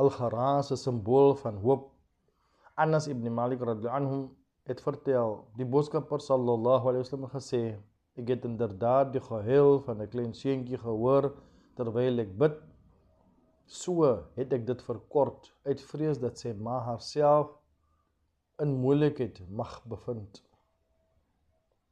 Al-Gharas, 'n simbool van hoop. Anas ibn Malik radhiyallahu anhu het vertel, die boodskapper sallallahu alaihi wasallam gesê, ek het inderdaad die gehuil van 'n klein seentjie gehoor terwyl ek bid. So het ek dit verkort uit vrees dat sy ma haarself in moeilikheid mag bevind.